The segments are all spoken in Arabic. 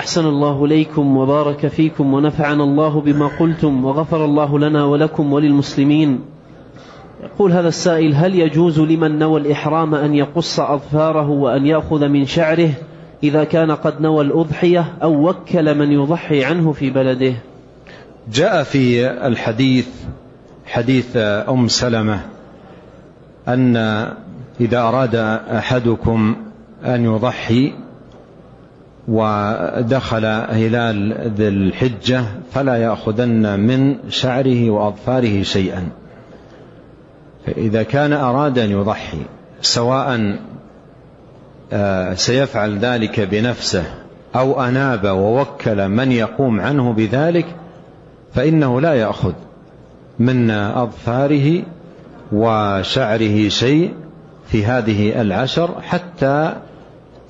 أحسن الله إليكم وبارك فيكم ونفعنا الله بما قلتم وغفر الله لنا ولكم وللمسلمين. يقول هذا السائل هل يجوز لمن نوى الإحرام أن يقص أظفاره وأن يأخذ من شعره إذا كان قد نوى الأضحية أو وكل من يضحي عنه في بلده؟ جاء في الحديث حديث أم سلمة أن إذا أراد أحدكم أن يضحي ودخل هلال ذي الحجة فلا يأخذن من شعره وأظفاره شيئا. فإذا كان أراد أن يضحي سواء آه، سيفعل ذلك بنفسه أو أناب ووكل من يقوم عنه بذلك فإنه لا يأخذ من أظفاره وشعره شيء في هذه العشر حتى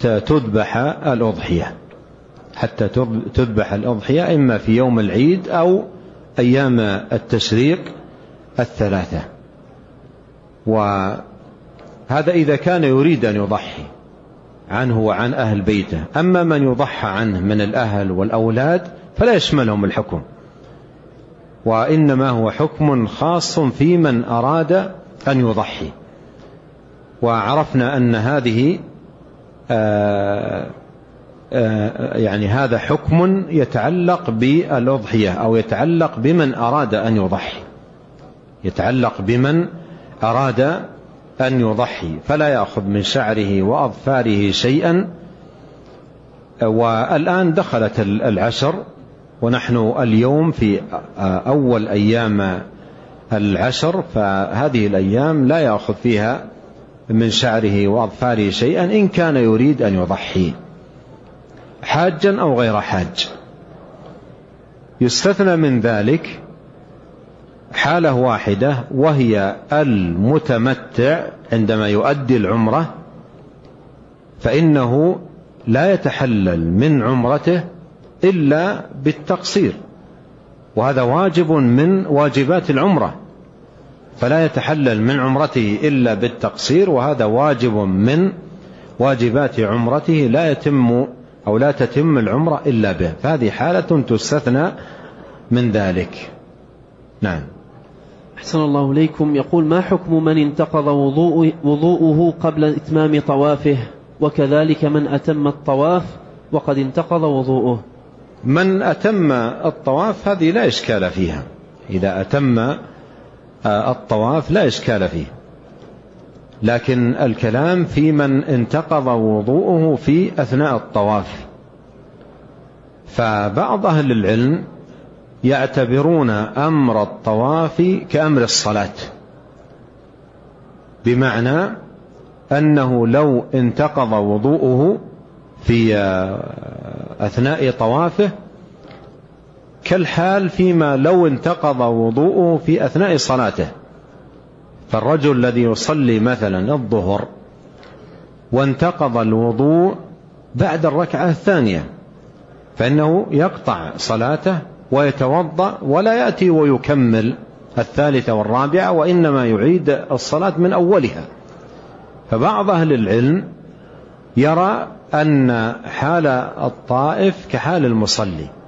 تذبح الأضحية. حتى تذبح الأضحية إما في يوم العيد أو أيام التشريق الثلاثة. وهذا إذا كان يريد أن يضحي عنه وعن أهل بيته. أما من يضحى عنه من الأهل والأولاد فلا يشملهم الحكم. وإنما هو حكم خاص في من أراد أن يضحي. وعرفنا أن هذه يعني هذا حكم يتعلق بالأضحية أو يتعلق بمن أراد أن يضحي. يتعلق بمن أراد أن يضحي. فلا يأخذ من شعره وأظفاره شيئا. والآن دخلت العشر ونحن اليوم في أول أيام العشر فهذه الأيام لا يأخذ فيها من شعره وأظفاره شيئا إن كان يريد أن يضحي حاجا أو غير حاج. يستثنى من ذلك حالة واحدة وهي المتمتع عندما يؤدي العمرة فإنه لا يتحلل من عمرته إلا بالتقصير وهذا واجب من واجبات العمرة. فلا يتحلل من عمرته إلا بالتقصير وهذا واجب من واجبات عمرته لا يتم أو لا تتم العمرة إلا به. فهذه حالة تستثنى من ذلك. نعم. أحسن الله إليكم. يقول ما حكم من انتقض وضوء وضوءه قبل إتمام طوافه؟ وكذلك من أتم الطواف وقد انتقض وضوءه. من أتم الطواف هذه لا إشكال فيها. إذا أتم الطواف لا إشكال فيه. لكن الكلام في من انتقض وضوءه في أثناء الطواف. فبعض أهل العلم يعتبرون أمر الطواف كأمر الصلاة. بمعنى أنه لو انتقض وضوءه في آه، أثناء طوافه كالحال فيما لو انتقض وضوءه في أثناء صلاته. فالرجل الذي يصلي مثلا الظهر وانتقض الوضوء بعد الركعة الثانية فإنه يقطع صلاته ويتوضأ ولا يأتي ويكمل الثالثة والرابعة وإنما يعيد الصلاة من أولها. فبعض أهل العلم يرى أن حال الطائف كحال المصلي.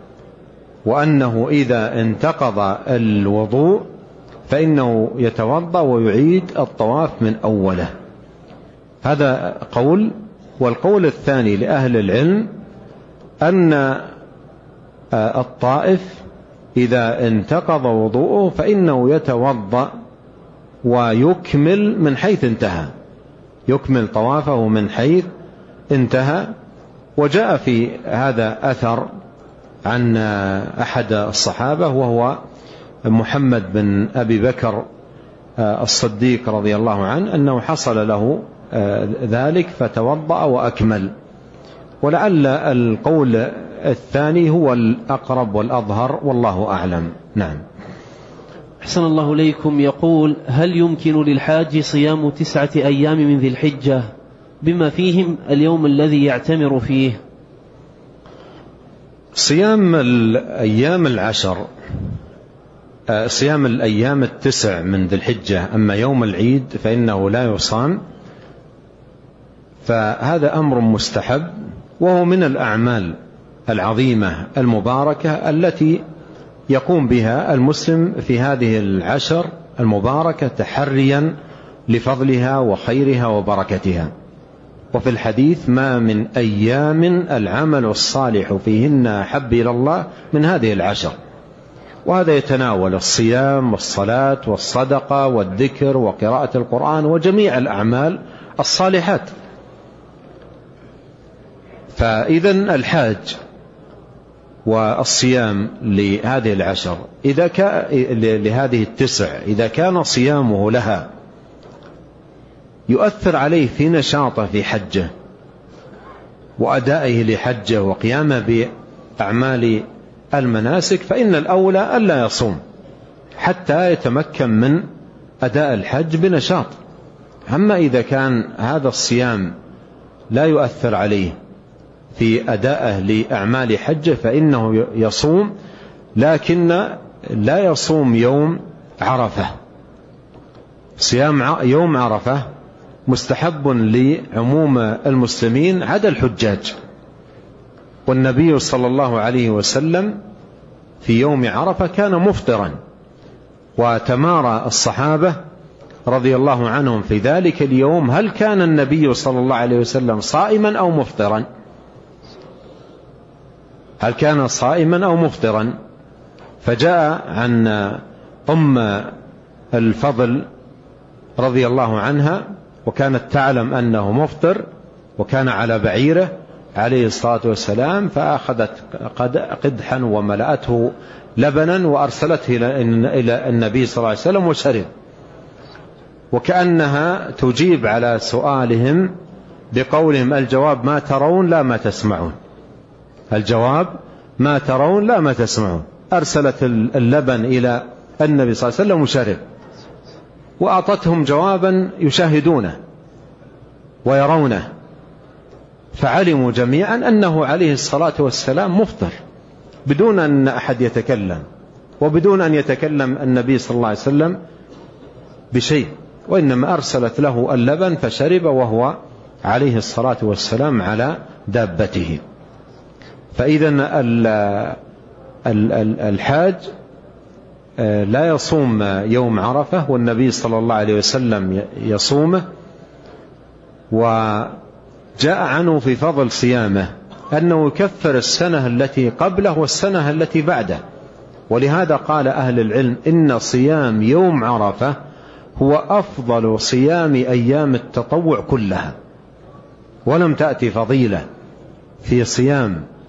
وأنه إذا انتقض الوضوء فإنه يتوضأ ويعيد الطواف من أوله. هذا قول. والقول الثاني لأهل العلم أن الطائف إذا انتقض وضوءه فإنه يتوضأ ويكمل من حيث انتهى. يكمل طوافه من حيث انتهى. وجاء في هذا أثر عن أحد الصحابة وهو محمد بن أبي بكر الصديق رضي الله عنه أنه حصل له ذلك فتوضأ وأكمل. ولعل القول الثاني هو الأقرب والأظهر والله أعلم. نعم. أحسن الله إليكم. يقول هل يمكن للحاج صيام تسعة أيام من ذي الحجة بما فيهم اليوم الذي يعتمر فيه؟ صيام الأيام العشر آه، صيام الأيام التسع من ذي الحجة أما يوم العيد فإنه لا يصام. فهذا أمر مستحب وهو من الأعمال العظيمة المباركة التي يقوم بها المسلم في هذه العشر المباركة تحريا لفضلها وخيرها وبركتها. وفي الحديث ما من أيام العمل الصالح فيهن أحب إلى الله من هذه العشر. وهذا يتناول الصيام والصلاة والصدقة والذكر وقراءة القرآن وجميع الأعمال الصالحات. فإذا الحاج والصيام لهذه العشر إذا كان لهذه التسع إذا كان صيامه لها يؤثر عليه في نشاطه في حجه وأدائه لحجه وقيامه بأعمال المناسك فإن الأولى ألا يصوم حتى يتمكن من أداء الحج بنشاط. أما إذا كان هذا الصيام لا يؤثر عليه في أدائه لأعمال حجه فإنه يصوم لكن لا يصوم يوم عرفة. صيام يوم عرفة مستحب لعموم المسلمين عدا الحجاج. والنبي صلى الله عليه وسلم في يوم عرفة كان مفطرا. وتمارى الصحابة رضي الله عنهم في ذلك اليوم هل كان النبي صلى الله عليه وسلم صائما أو مفطرا؟ هل كان صائما أو مفطرا؟ فجاء عن أم الفضل رضي الله عنها وكانت تعلم أنه مفطر وكان على بعيره عليه الصلاة والسلام فأخذت قدحا وملأته لبنا وأرسلته إلى النبي صلى الله عليه وسلم وشرب وكأنها تجيب على سؤالهم بقولهم الجواب ما ترون لا ما تسمعون. الجواب ما ترون لا ما تسمعون. أرسلت اللبن إلى النبي صلى الله عليه وسلم وشرب وأعطتهم جوابا يشاهدونه ويرونه فعلموا جميعا أنه عليه الصلاة والسلام مفطر بدون أن أحد يتكلم وبدون أن يتكلم النبي صلى الله عليه وسلم بشيء وإنما أرسلت له اللبن فشرب وهو عليه الصلاة والسلام على دابته. فإذا الحاج لا يصوم يوم عرفة والنبي صلى الله عليه وسلم يصومه وجاء عنه في فضل صيامه أنه يكفر السنة التي قبله والسنة التي بعده. ولهذا قال أهل العلم إن صيام يوم عرفة هو أفضل صيام أيام التطوع كلها. ولم تأتي فضيلة في صيام آه،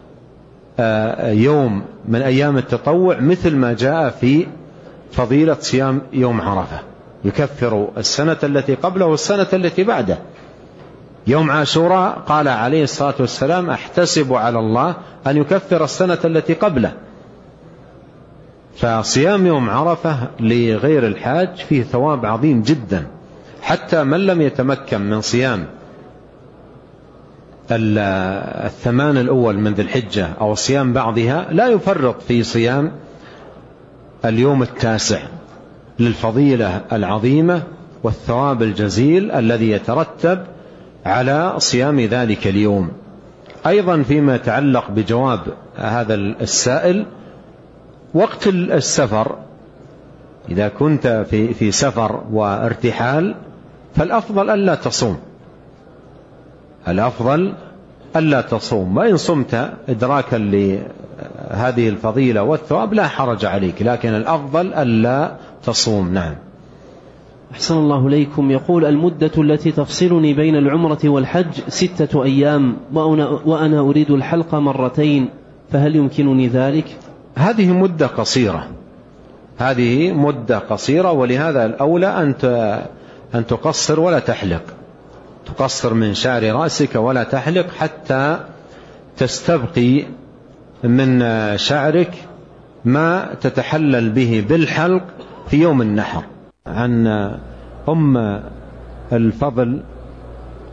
يوم من أيام التطوع مثل ما جاء في فضيلة صيام يوم عرفة. يكفر السنة التي قبله والسنة التي بعده. يوم عاشوراء قال عليه الصلاة والسلام أحتسب على الله أن يكفر السنة التي قبله. فصيام يوم عرفة لغير الحاج فيه ثواب عظيم جدا. حتى من لم يتمكن من صيام الثمان الأول من ذي الحجة أو صيام بعضها لا يفرط في صيام اليوم التاسع للفضيلة العظيمة والثواب الجزيل الذي يترتب على صيام ذلك اليوم. أيضا فيما يتعلق بجواب هذا السائل وقت السفر إذا كنت في في سفر وارتحال فالأفضل ألا تصوم. الأفضل ألا تصوم. وإن صمت إدراكا لهذه الفضيلة والثواب لا حرج عليك لكن الأفضل ألا تصوم. نعم. أحسن الله إليكم. يقول المدة التي تفصلني بين العمرة والحج ستة أيام وأنا, وأنا أريد الحلق مرتين فهل يمكنني ذلك؟ هذه مدة قصيرة. هذه مدة قصيرة ولهذا الأولى أن تقصر ولا تحلق. تقصر من شعر رأسك ولا تحلق حتى تستبقي من شعرك ما تتحلل به بالحلق في يوم النحر. عن أم الفضل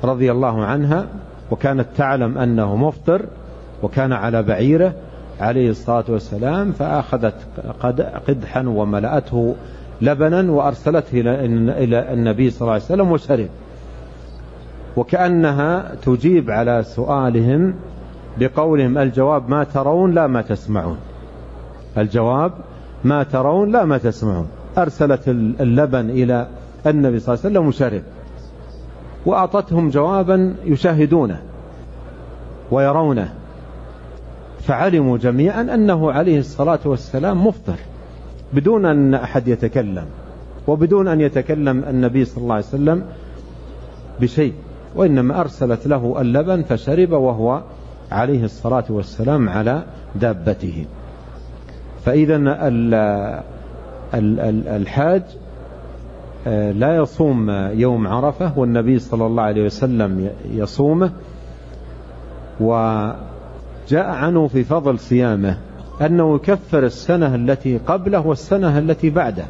رضي الله عنها وكانت تعلم أنه مفطر وكان على بعيره عليه الصلاة والسلام فأخذت قدحا وملأته لبنا وأرسلته إلى النبي صلى الله عليه وسلم وشرب وكأنها تجيب على سؤالهم بقولهم الجواب ما ترون لا ما تسمعون. الجواب ما ترون لا ما تسمعون. أرسلت اللبن إلى النبي صلى الله عليه وسلم وشرب. وأعطتهم جوابا يشاهدونه ويرونه. فعلموا جميعا أنه عليه الصلاة والسلام مفطر. بدون أن أحد يتكلم. وبدون أن يتكلم النبي صلى الله عليه وسلم بشيء. وإنما أرسلت له اللبن فشرب وهو عليه الصلاة والسلام على دابته. فإذا الحاج آه، لا يصوم يوم عرفة والنبي صلى الله عليه وسلم يصومه. وجاء عنه في فضل صيامه أنه يكفر السنة التي قبله والسنة التي بعده.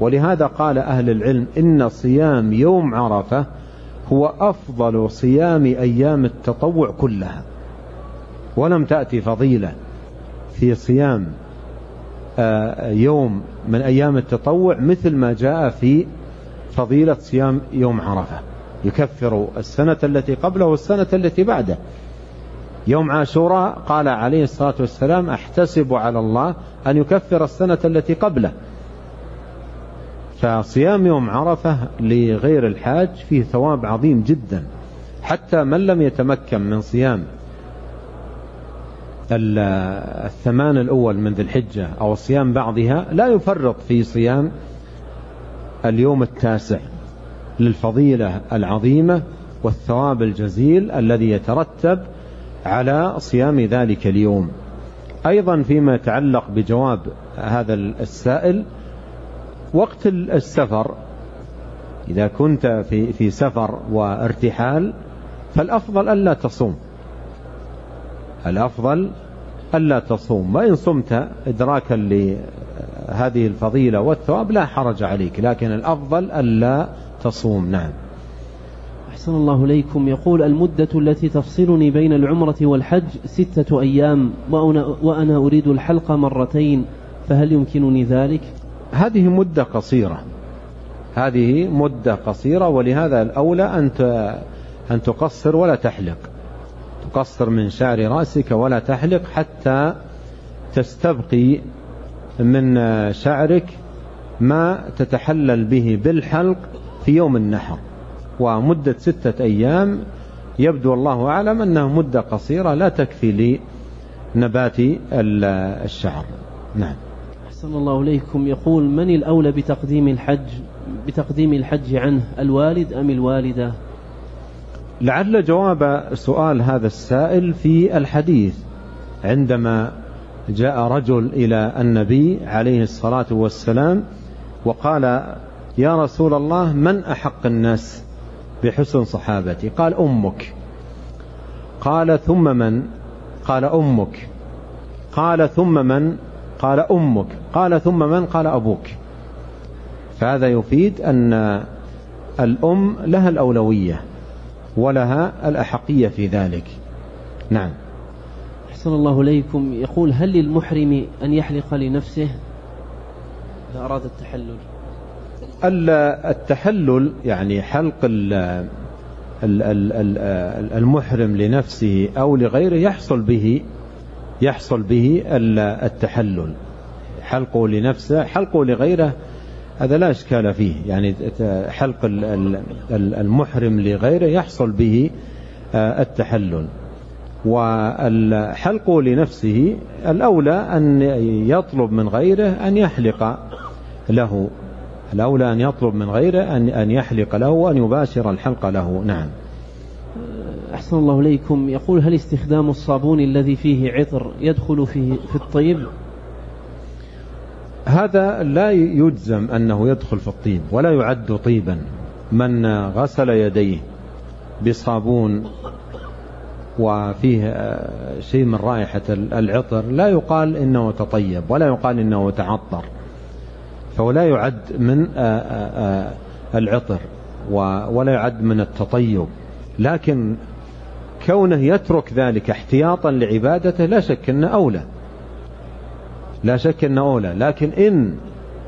ولهذا قال أهل العلم إن صيام يوم عرفة هو أفضل صيام أيام التطوع كلها ولم تأتي فضيلة في صيام آه، يوم من أيام التطوع مثل ما جاء في فضيلة صيام يوم عرفة. يكفر السنة التي قبله والسنة التي بعده. يوم عاشوراء قال عليه الصلاة والسلام أحتسب على الله أن يكفر السنة التي قبله. فصيام يوم عرفة لغير الحاج فيه ثواب عظيم جدا حتى من لم يتمكن من صيام الثمان الأول من ذي الحجة أو صيام بعضها لا يفرط في صيام اليوم التاسع للفضيلة العظيمة والثواب الجزيل الذي يترتب على صيام ذلك اليوم. أيضا فيما يتعلق بجواب هذا السائل وقت السفر. إذا كنت في في سفر وارتحال فالأفضل ألا تصوم. الأفضل ألا تصوم. وإن صمت إدراكا لهذه الفضيلة والثواب لا حرج عليك لكن الأفضل ألا تصوم. نعم. أحسن الله إليكم. يقول المدة التي تفصلني بين العمرة والحج ستة أيام وأنا, أريد الحلق مرتين فهل يمكنني ذلك؟ هذه مدة قصيرة. هذه مدة قصيرة ولهذا الأولى أن أن تقصر ولا تحلق. تقصر من شعر رأسك ولا تحلق حتى تستبقي من شعرك ما تتحلل به بالحلق في يوم النحر. ومدة ستة أيام يبدو الله أعلم أنها مدة قصيرة لا تكفي لنبات الشعر. نعم. أحسن الله إليكم. يقول من الأولى بتقديم الحج بتقديم الحج عنه الوالد أم الوالدة؟ لعل جواب سؤال هذا السائل في الحديث. عندما جاء رجل إلى النبي عليه الصلاة والسلام وقال يا رسول الله من أحق الناس بحسن صحابتي؟ قال أمك. قال ثم من؟ قال أمك. قال ثم من؟ قال أمك قال ثم من؟ قال أبوك. فهذا يفيد أن الأم لها الأولوية ولها الأحقية في ذلك. نعم. أحسن الله إليكم. يقول هل للمحرم أن يحلق لنفسه؟ إذا أراد التحلل. التحلل يعني حلق المحرم لنفسه أو لغيره يحصل به يحصل به التحلل. حلقه لنفسه حلقه لغيره هذا لا إشكال فيه. يعني حلق المحرم لغيره يحصل به آه، التحلل. والحلق لنفسه الأولى أن يطلب من غيره أن يحلق له. الأولى أن يطلب من غيره أن يحلق له وأن يباشر الحلق له. نعم. أحسن الله إليكم. يقول هل استخدام الصابون الذي فيه عطر يدخل في, في الطيب؟ هذا لا يجزم أنه يدخل في الطيب ولا يعد طيبا. من غسل يديه بصابون وفيه شيء من رائحة العطر لا يقال إنه تطيب ولا يقال إنه تعطر فهو لا يعد من العطر ولا يعد من التطيب. لكن كونه يترك ذلك احتياطا لعبادته لا شك أنه أولى. لا شك أنه أولى. لكن إن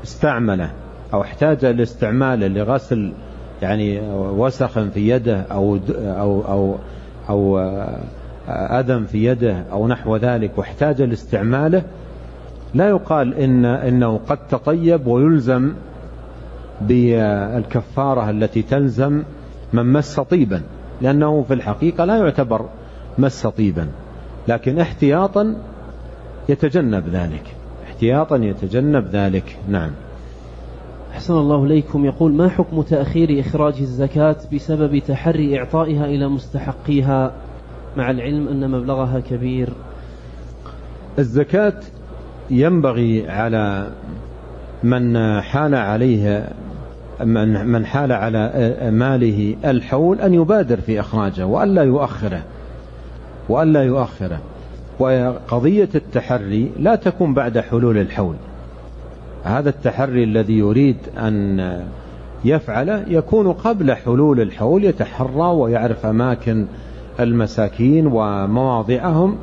استعمله أو احتاج لاستعماله لغسل يعني وسخ في يده أو أو أو أو أدم في يده أو نحو ذلك واحتاج لاستعماله لا يقال إن إنه قد تطيب ويلزم بالكفارة التي تلزم من مس طيبا. لأنه في الحقيقة لا يعتبر مس طيبا لكن احتياطا يتجنب ذلك. احتياطا يتجنب ذلك. نعم. أحسن الله إليكم. يقول ما حكم تأخير إخراج الزكاة بسبب تحري إعطائها إلى مستحقيها؟ مع العلم أن مبلغها كبير. الزكاة ينبغي على من حال عليه من حال على ماله الحول أن يبادر في إخراجه وألا يؤخره وألا يؤخره. وقضية التحري لا تكون بعد حلول الحول. هذا التحري الذي يريد أن يفعله يكون قبل حلول الحول يتحرى ويعرف أماكن المساكين ومواضعهم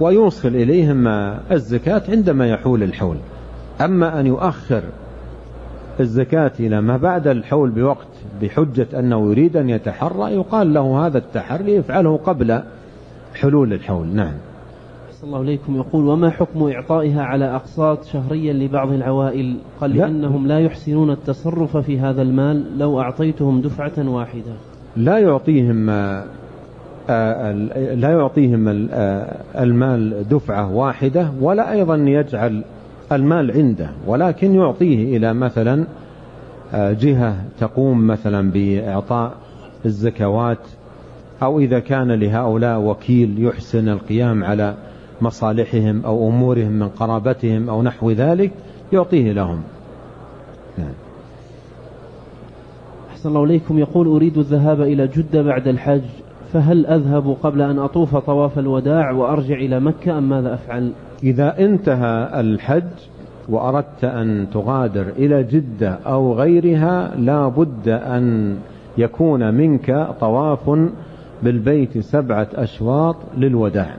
ويوصل إليهم الزكاة عندما يحول الحول. أما أن يؤخر الزكاة إلى ما بعد الحول بوقت بحجة أنه يريد أن يتحرى يقال له هذا التحري يفعله قبل حلول الحول. نعم. الله إليكم. يقول وما حكم إعطائها على أقساط شهريا لبعض العوائل؟ قال لا. لأنهم لا يحسنون التصرف في هذا المال لو أعطيتهم دفعة واحدة. لا يعطيهم آه، لا يعطيهم آه، المال دفعة واحدة ولا أيضا يجعل المال عنده ولكن يعطيه إلى مثلا آه، جهة تقوم مثلا بإعطاء الزكوات أو إذا كان لهؤلاء وكيل يحسن القيام على مصالحهم أو أمورهم من قرابتهم أو نحو ذلك يعطيه لهم. نعم. أحسن الله إليكم. يقول أريد الذهاب إلى جدة بعد الحج فهل أذهب قبل أن أطوف طواف الوداع وأرجع إلى مكة أم ماذا أفعل؟ إذا انتهى الحج وأردت أن تغادر إلى جدة أو غيرها لا بد أن يكون منك طواف بالبيت سبعة أشواط للوداع.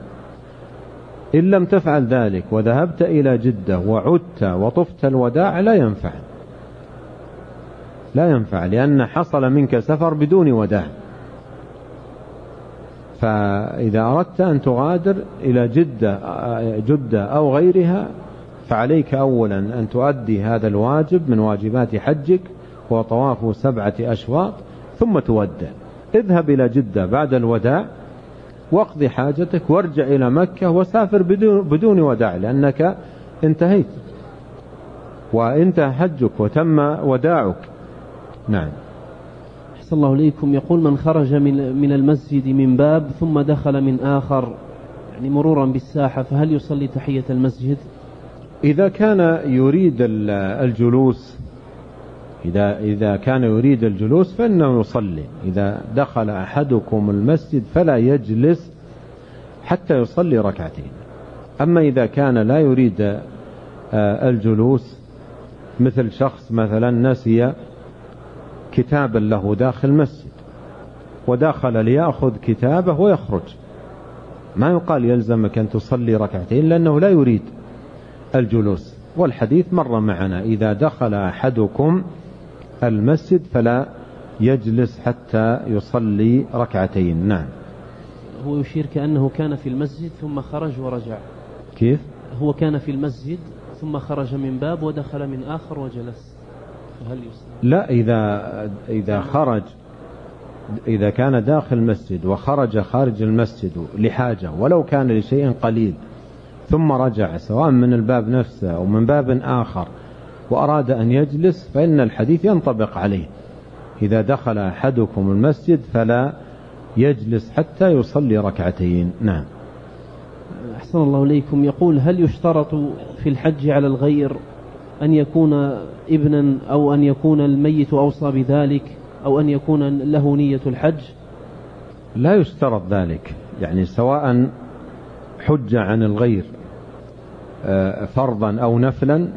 إن لم تفعل ذلك وذهبت إلى جدة وعدت وطفت الوداع لا ينفع. لا ينفع لأن حصل منك سفر بدون وداع. فإذا أردت أن تغادر إلى جدة, جدة أو غيرها فعليك أولا أن تؤدي هذا الواجب من واجبات حجك هو طواف سبعة أشواط ثم تودع. اذهب إلى جدة بعد الوداع واقضي حاجتك وارجع إلى مكة وسافر بدون, بدون وداع لأنك انتهيت. وانتهى حجك وتم وداعك. نعم. أحسن الله إليكم. يقول من خرج من, من المسجد من باب ثم دخل من آخر يعني مرورا بالساحة فهل يصلي تحية المسجد؟ إذا كان يريد الجلوس إذا, إذا كان يريد الجلوس فإنه يصلي. إذا دخل أحدكم المسجد فلا يجلس حتى يصلي ركعتين. أما إذا كان لا يريد آه، الجلوس مثل شخص مثلا نسي كتابا له داخل المسجد. ودخل ليأخذ كتابه ويخرج. ما يقال يلزمك أن تصلي ركعتين لأنه لا يريد الجلوس. والحديث مر معنا إذا دخل أحدكم المسجد فلا يجلس حتى يصلي ركعتين. نعم. هو يشير كأنه كان في المسجد ثم خرج ورجع. كيف؟ هو كان في المسجد ثم خرج من باب ودخل من آخر وجلس. لا إذا, إذا خرج إذا كان داخل المسجد وخرج خارج المسجد لحاجة ولو كان لشيء قليل ثم رجع سواء من الباب نفسه أو من باب آخر وأراد أن يجلس فإن الحديث ينطبق عليه. إذا دخل أحدكم المسجد فلا يجلس حتى يصلي ركعتين. نعم. أحسن الله إليكم. يقول هل يشترط في الحج على الغير أن يكون ابنا أو أن يكون الميت أوصى بذلك أو أن يكون له نية الحج؟ لا يشترط ذلك يعني سواء حج عن الغير آه، فرضا أو نفلا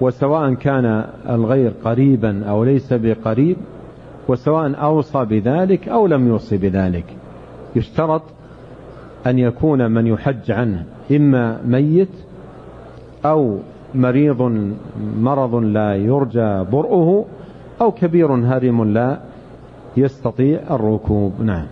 وسواء كان الغير قريبا أو ليس بقريب وسواء أوصى بذلك أو لم يوصي بذلك. يشترط أن يكون من يحج عنه إما ميت أو مريض مرض لا يرجى برؤه أو كبير هرم لا يستطيع الركوب. نعم.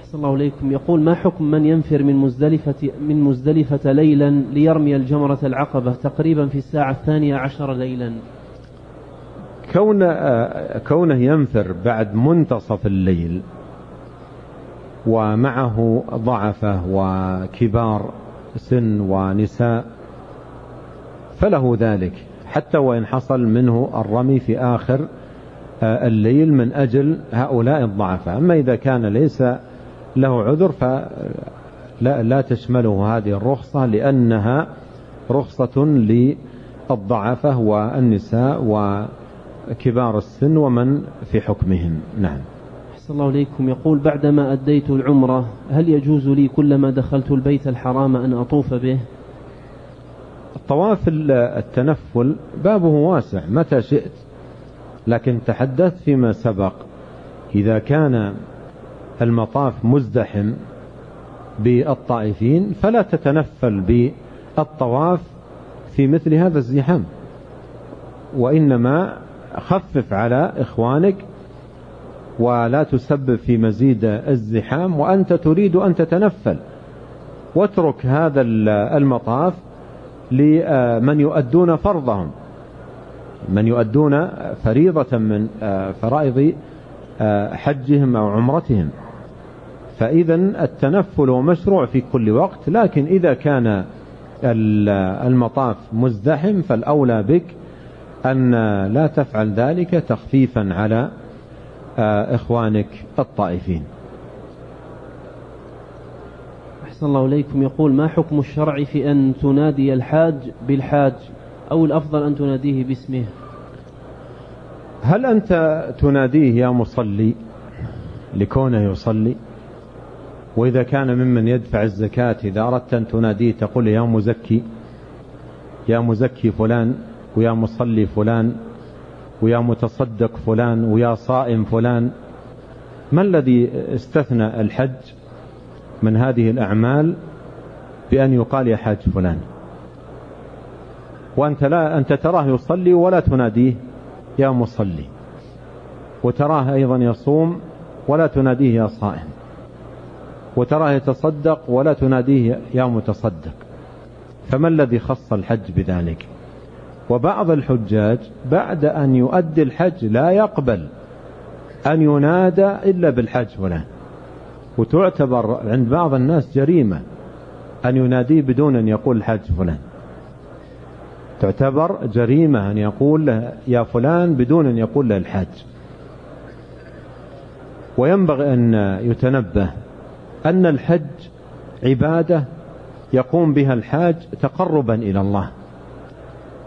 أحسن الله إليكم. يقول ما حكم من ينفر من مزدلفة من مزدلفة ليلا ليرمي الجمرة العقبة تقريبا في الساعة الثانية عشر ليلا؟ كون كونه ينفر بعد منتصف الليل ومعه ضعفة وكبار سن ونساء فله ذلك حتى وإن حصل منه الرمي في آخر الليل من أجل هؤلاء الضعفاء. أما إذا كان ليس له عذر فلا لا تشمله هذه الرخصة لأنها رخصة للضعفة والنساء وكبار السن ومن في حكمهم. نعم. أحسن الله إليكم. يقول بعدما أديت العمرة هل يجوز لي كلما دخلت البيت الحرام أن أطوف به؟ الطواف التنفل بابه واسع متى شئت. لكن تحدثت فيما سبق إذا كان المطاف مزدحم بالطائفين فلا تتنفل بالطواف في مثل هذا الزحام. وإنما خفف على إخوانك ولا تسبب في مزيد الزحام وأنت تريد أن تتنفل. واترك هذا المطاف لمن يؤدون فرضهم من يؤدون فريضة من فرائض حجهم أو عمرتهم. فإذا التنفل مشروع في كل وقت لكن إذا كان المطاف مزدحم فالأولى بك أن لا تفعل ذلك تخفيفا على إخوانك الطائفين. أحسن الله إليكم. يقول ما حكم الشرع في أن تنادي الحاج بالحاج أو الأفضل أن تناديه باسمه؟ هل أنت تناديه يا مصلي لكونه يصلي؟ وإذا كان ممن يدفع الزكاة إذا أردت أن تناديه تقول يا مزكي يا مزكي فلان ويا مصلي فلان ويا متصدق فلان ويا صائم فلان. ما الذي استثنى الحج؟ من هذه الأعمال بأن يقال يا حاج فلان. وأنت لا أنت تراه يصلي ولا تناديه. يا مصلي. وتراه أيضا يصوم ولا تناديه يا صائم. وتراه يتصدق ولا تناديه يا متصدق. فما الذي خص الحج بذلك؟ وبعض الحجاج بعد أن يؤدي الحج لا يقبل أن ينادى إلا بالحج فلان. وتعتبر عند بعض الناس جريمة أن يناديه بدون أن يقول الحج فلان. تعتبر جريمة أن يقول له يا فلان بدون أن يقول له الحاج. وينبغي أن يتنبه أن الحج عبادة يقوم بها الحاج تقربا إلى الله.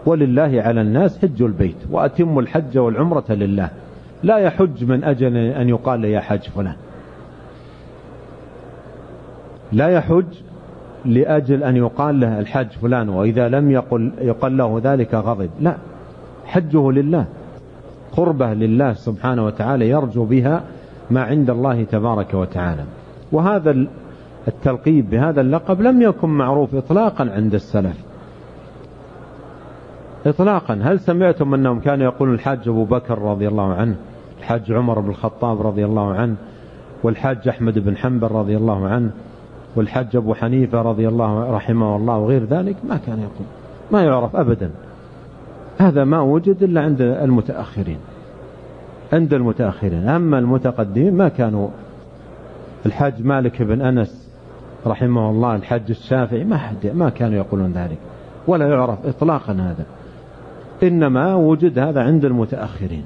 ولله على الناس حج البيت وأتم الحج والعمرة لله. لا يحج من أجل أن يقال يا حج فلان. لا يحج لأجل أن يقال له الحج فلان وإذا لم يقل يقال له ذلك غضب. لا حجه لله قربه لله سبحانه وتعالى يرجو بها ما عند الله تبارك وتعالى. وهذا التلقيب بهذا اللقب لم يكن معروف إطلاقا عند السلف. إطلاقا هل سمعتم أنهم كانوا يقولون الحاج أبو بكر رضي الله عنه الحاج عمر بن الخطاب رضي الله عنه والحاج أحمد بن حنبل رضي الله عنه والحج أبو حنيفة رضي الله رحمه الله وغير ذلك ما كان يقول ما يعرف أبدا. هذا ما وجد إلا عند المتأخرين. عند المتأخرين. أما المتقدمين ما كانوا. الحاج مالك بن أنس رحمه الله الحج الشافعي ما حد ما كانوا يقولون ذلك ولا يعرف إطلاقا هذا. إنما وجد هذا عند المتأخرين.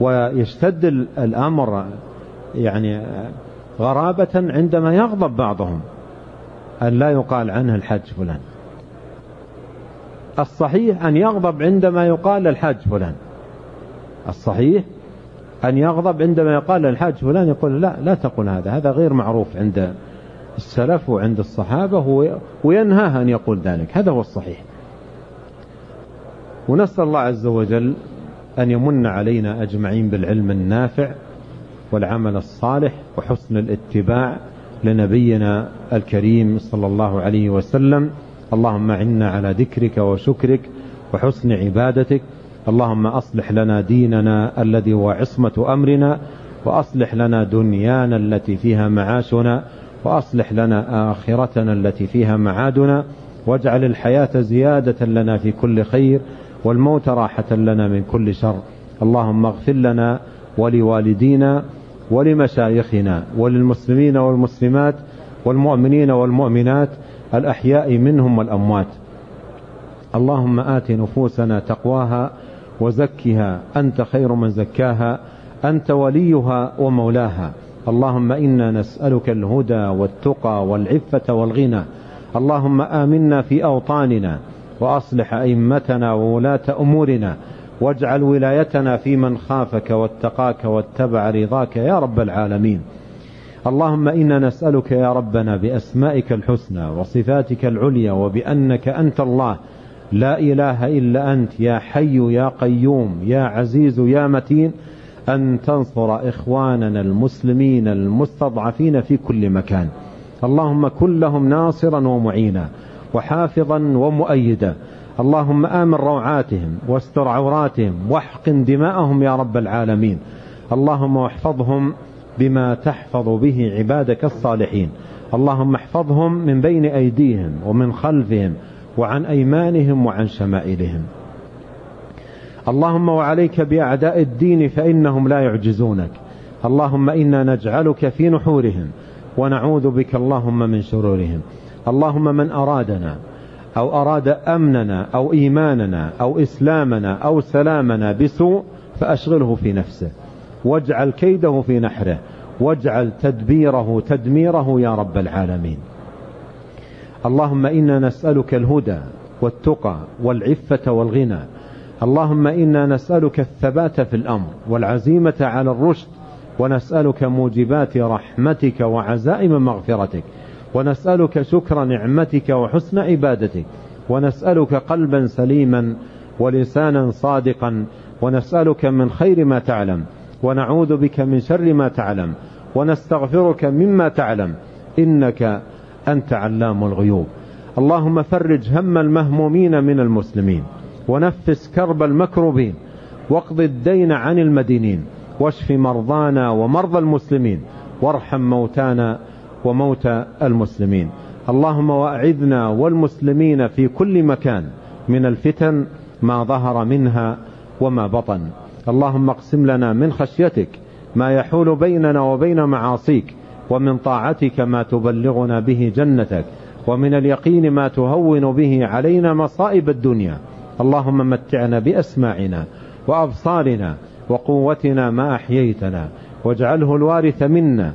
ويشتد الأمر يعني غرابة عندما يغضب بعضهم. أن لا يقال عنه الحج فلان. الصحيح أن يغضب عندما يقال الحج فلان. الصحيح أن يغضب عندما يقال الحاج فلان يقول لا لا تقول هذا. هذا غير معروف عند السلف وعند الصحابة وينهاه أن يقول ذلك. هذا هو الصحيح. ونسأل الله عز وجل أن يمن علينا أجمعين بالعلم النافع والعمل الصالح وحسن الاتباع لنبينا الكريم صلى الله عليه وسلم. اللهم عنا على ذكرك وشكرك وحسن عبادتك. اللهم أصلح لنا ديننا الذي هو عصمة أمرنا وأصلح لنا دنيانا التي فيها معاشنا وأصلح لنا آخرتنا التي فيها معادنا. واجعل الحياة زيادة لنا في كل خير والموت راحة لنا من كل شر. اللهم اغفر لنا ولوالدينا ولمشايخنا وللمسلمين والمسلمات والمؤمنين والمؤمنات الأحياء منهم والأموات. اللهم آت نفوسنا تقواها وزكها. أنت خير من زكاها. أنت وليها ومولاها. اللهم إنا نسألك الهدى والتقى والعفة والغنى. اللهم آمنا في أوطاننا وأصلح أئمتنا وولاة أمورنا. واجعل ولايتنا في من خافك واتقاك واتبع رضاك يا رب العالمين. اللهم إنا نسألك يا ربنا بأسمائك الحسنى وصفاتك العليا وبأنك أنت الله. لا إله إلا أنت يا حي يا قيوم يا عزيز يا متين. أن تنصر إخواننا المسلمين المستضعفين في كل مكان. اللهم كن لهم ناصرا ومعينا وحافظا ومؤيدا. اللهم آمن روعاتهم واستر عوراتهم واحقن دماءهم يا رب العالمين. اللهم واحفظهم بما تحفظ به عبادك الصالحين. اللهم احفظهم من بين أيديهم ومن خلفهم وعن أيمانهم وعن شمائلهم. اللهم وعليك بأعداء الدين فإنهم لا يعجزونك. اللهم إنا نجعلك في نحورهم ونعوذ بك اللهم من شرورهم. اللهم من أرادنا أو أراد أمننا أو إيماننا أو إسلامنا أو سلامنا بسوء فأشغله في نفسه. واجعل كيده في نحره. واجعل تدبيره تدميره يا رب العالمين. اللهم إنا نسألك الهدى والتقى والعفة والغنى. اللهم إنا نسألك الثبات في الأمر والعزيمة على الرشد. ونسألك موجبات رحمتك وعزائم مغفرتك. ونسألك شكر نعمتك وحسن عبادتك. ونسألك قلبا سليما ولسانا صادقا. ونسألك من خير ما تعلم. ونعوذ بك من شر ما تعلم. ونستغفرك مما تعلم. إنك أنت علام الغيوب. اللهم فرج هم المهمومين من المسلمين. ونفس كرب المكروبين. واقض الدين عن المدينين. واشف مرضانا ومرضى المسلمين. وارحم موتانا وموتى المسلمين. اللهم وأعذنا والمسلمين في كل مكان من الفتن ما ظهر منها وما بطن. اللهم اقسم لنا من خشيتك ما يحول بيننا وبين معاصيك ومن طاعتك ما تبلغنا به جنتك ومن اليقين ما تهون به علينا مصائب الدنيا. اللهم متعنا بأسماعنا وأبصارنا وقوتنا ما أحييتنا واجعله الوارث منا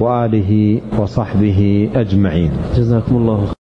وآله وصحبه أجمعين. جزاكم الله